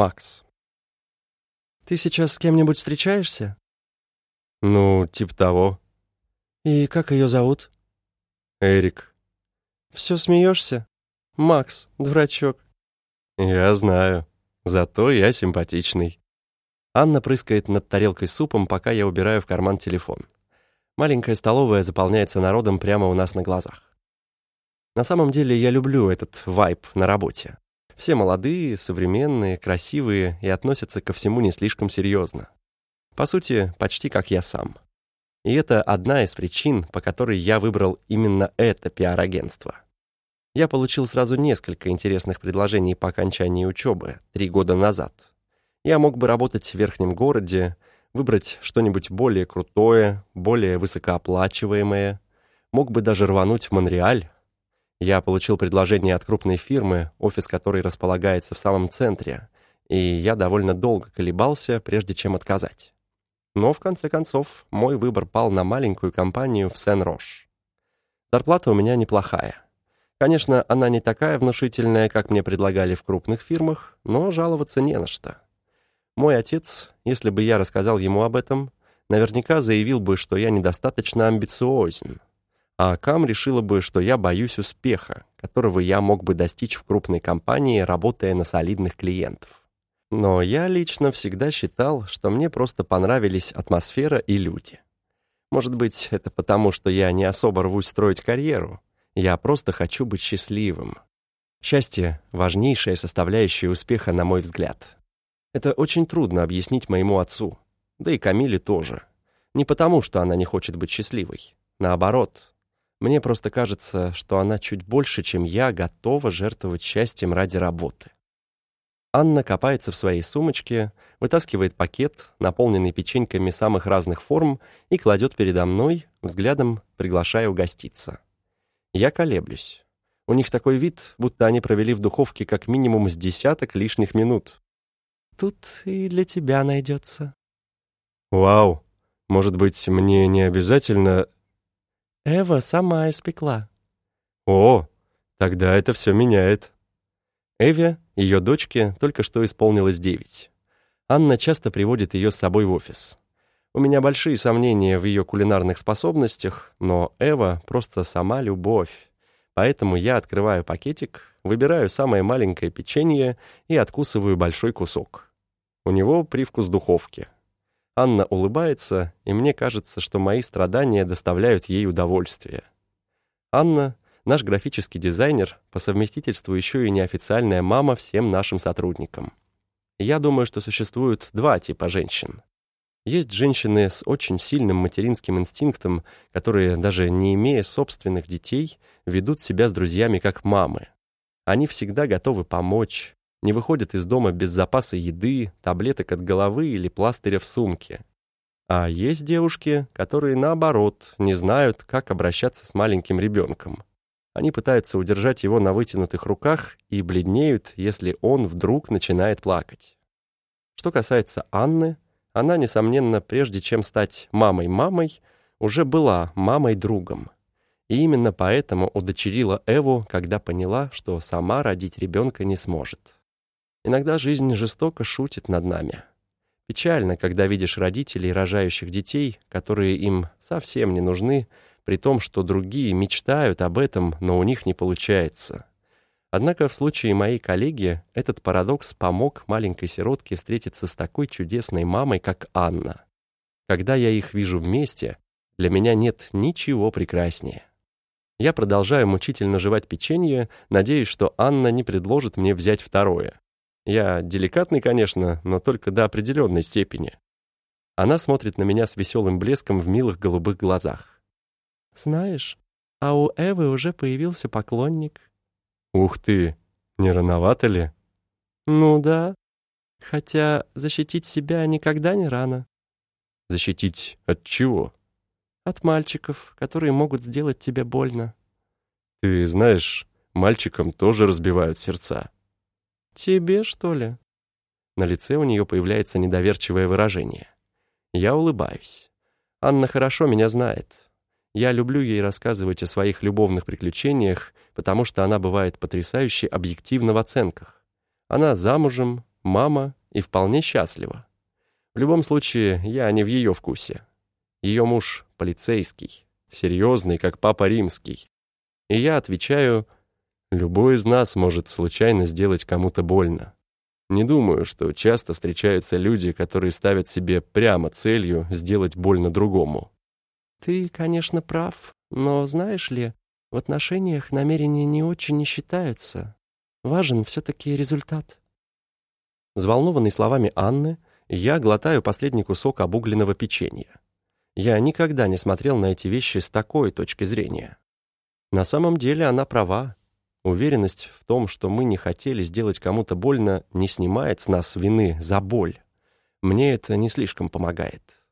Макс. «Ты сейчас с кем-нибудь встречаешься?» «Ну, типа того». «И как ее зовут?» «Эрик». «Все смеешься? Макс, дурачок». «Я знаю. Зато я симпатичный». Анна прыскает над тарелкой супом, пока я убираю в карман телефон. Маленькая столовая заполняется народом прямо у нас на глазах. На самом деле я люблю этот вайб на работе. Все молодые, современные, красивые и относятся ко всему не слишком серьезно. По сути, почти как я сам. И это одна из причин, по которой я выбрал именно это пиар-агентство. Я получил сразу несколько интересных предложений по окончании учебы, три года назад. Я мог бы работать в верхнем городе, выбрать что-нибудь более крутое, более высокооплачиваемое, мог бы даже рвануть в Монреаль, я получил предложение от крупной фирмы, офис которой располагается в самом центре, и я довольно долго колебался, прежде чем отказать. Но, в конце концов, мой выбор пал на маленькую компанию в Сен-Рош. Зарплата у меня неплохая. Конечно, она не такая внушительная, как мне предлагали в крупных фирмах, но жаловаться не на что. Мой отец, если бы я рассказал ему об этом, наверняка заявил бы, что я недостаточно амбициозен, а Кам решила бы, что я боюсь успеха, которого я мог бы достичь в крупной компании, работая на солидных клиентов. Но я лично всегда считал, что мне просто понравились атмосфера и люди. Может быть, это потому, что я не особо рвусь строить карьеру. Я просто хочу быть счастливым. Счастье — важнейшая составляющая успеха, на мой взгляд. Это очень трудно объяснить моему отцу, да и Камиле тоже. Не потому, что она не хочет быть счастливой. Наоборот, мне просто кажется, что она чуть больше, чем я, готова жертвовать счастьем ради работы. Анна копается в своей сумочке, вытаскивает пакет, наполненный печеньками самых разных форм, и кладет передо мной, взглядом приглашая угоститься. Я колеблюсь. У них такой вид, будто они провели в духовке как минимум с десяток лишних минут. Тут и для тебя найдется. Вау! Может быть, мне не обязательно Эва сама испекла. О, тогда это все меняет. Эве, ее дочке, только что исполнилось девять. Анна часто приводит ее с собой в офис. У меня большие сомнения в ее кулинарных способностях, но Эва просто сама любовь. Поэтому я открываю пакетик, выбираю самое маленькое печенье и откусываю большой кусок. У него привкус духовки. Анна улыбается, и мне кажется, что мои страдания доставляют ей удовольствие. Анна — наш графический дизайнер, по совместительству еще и неофициальная мама всем нашим сотрудникам. Я думаю, что существуют два типа женщин. Есть женщины с очень сильным материнским инстинктом, которые, даже не имея собственных детей, ведут себя с друзьями как мамы. Они всегда готовы помочь, не выходят из дома без запаса еды, таблеток от головы или пластыря в сумке. А есть девушки, которые, наоборот, не знают, как обращаться с маленьким ребенком. Они пытаются удержать его на вытянутых руках и бледнеют, если он вдруг начинает плакать. Что касается Анны, она, несомненно, прежде чем стать мамой-мамой, уже была мамой-другом. И именно поэтому удочерила Эву, когда поняла, что сама родить ребенка не сможет. Иногда жизнь жестоко шутит над нами. Печально, когда видишь родителей, рожающих детей, которые им совсем не нужны, при том, что другие мечтают об этом, но у них не получается. Однако в случае моей коллеги этот парадокс помог маленькой сиротке встретиться с такой чудесной мамой, как Анна. Когда я их вижу вместе, для меня нет ничего прекраснее. Я продолжаю мучительно жевать печенье, надеясь, что Анна не предложит мне взять второе. Я деликатный, конечно, но только до определенной степени. Она смотрит на меня с веселым блеском в милых голубых глазах. «Знаешь, а у Эвы уже появился поклонник». «Ух ты! Не рановато ли?» «Ну да. Хотя защитить себя никогда не рано». «Защитить от чего?» «От мальчиков, которые могут сделать тебе больно». «Ты знаешь, мальчикам тоже разбивают сердца». «Тебе, что ли?» На лице у нее появляется недоверчивое выражение. Я улыбаюсь. Анна хорошо меня знает. Я люблю ей рассказывать о своих любовных приключениях, потому что она бывает потрясающе объективна в оценках. Она замужем, мама и вполне счастлива. В любом случае, я не в ее вкусе. Ее муж полицейский, серьезный, как папа римский. И я отвечаю, любой из нас может случайно сделать кому-то больно. Не думаю, что часто встречаются люди, которые ставят себе прямо целью сделать больно другому. Ты, конечно, прав, но знаешь ли, в отношениях намерения не очень не считаются. Важен все-таки результат. Взволнованный словами Анны, я глотаю последний кусок обугленного печенья. Я никогда не смотрел на эти вещи с такой точки зрения. На самом деле она права. Уверенность в том, что мы не хотели сделать кому-то больно, не снимает с нас вины за боль. Мне это не слишком помогает.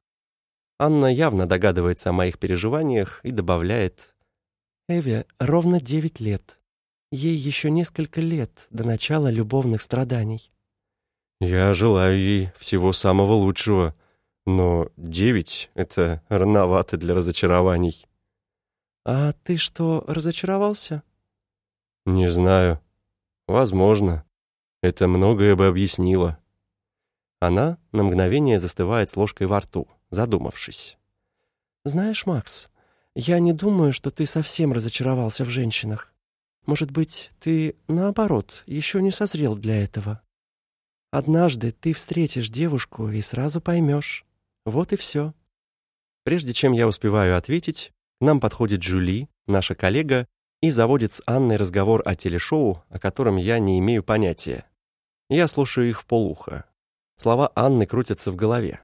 Анна явно догадывается о моих переживаниях и добавляет «Эве ровно девять лет. Ей еще несколько лет до начала любовных страданий». «Я желаю ей всего самого лучшего, но девять — это рановато для разочарований». «А ты что, разочаровался?» «Не знаю. Возможно. Это многое бы объяснило». Она на мгновение застывает с ложкой во рту, задумавшись. «Знаешь, Макс, я не думаю, что ты совсем разочаровался в женщинах. Может быть, ты, наоборот, еще не созрел для этого. Однажды ты встретишь девушку и сразу поймешь. Вот и все». Прежде чем я успеваю ответить, к нам подходит Джули, наша коллега, и заводит с Анной разговор о телешоу, о котором я не имею понятия. Я слушаю их в полухо. Слова Анны крутятся в голове.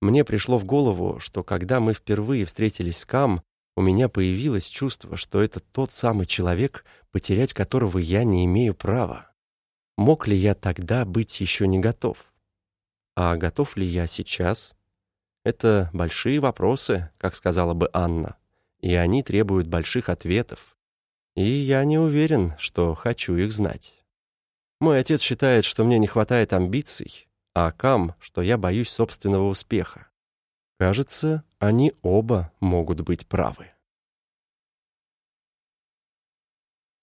Мне пришло в голову, что когда мы впервые встретились с Кам, у меня появилось чувство, что это тот самый человек, потерять которого я не имею права. Мог ли я тогда быть еще не готов? А готов ли я сейчас? Это большие вопросы, как сказала бы Анна, и они требуют больших ответов и я не уверен, что хочу их знать. Мой отец считает, что мне не хватает амбиций, а Кам, что я боюсь собственного успеха. Кажется, они оба могут быть правы.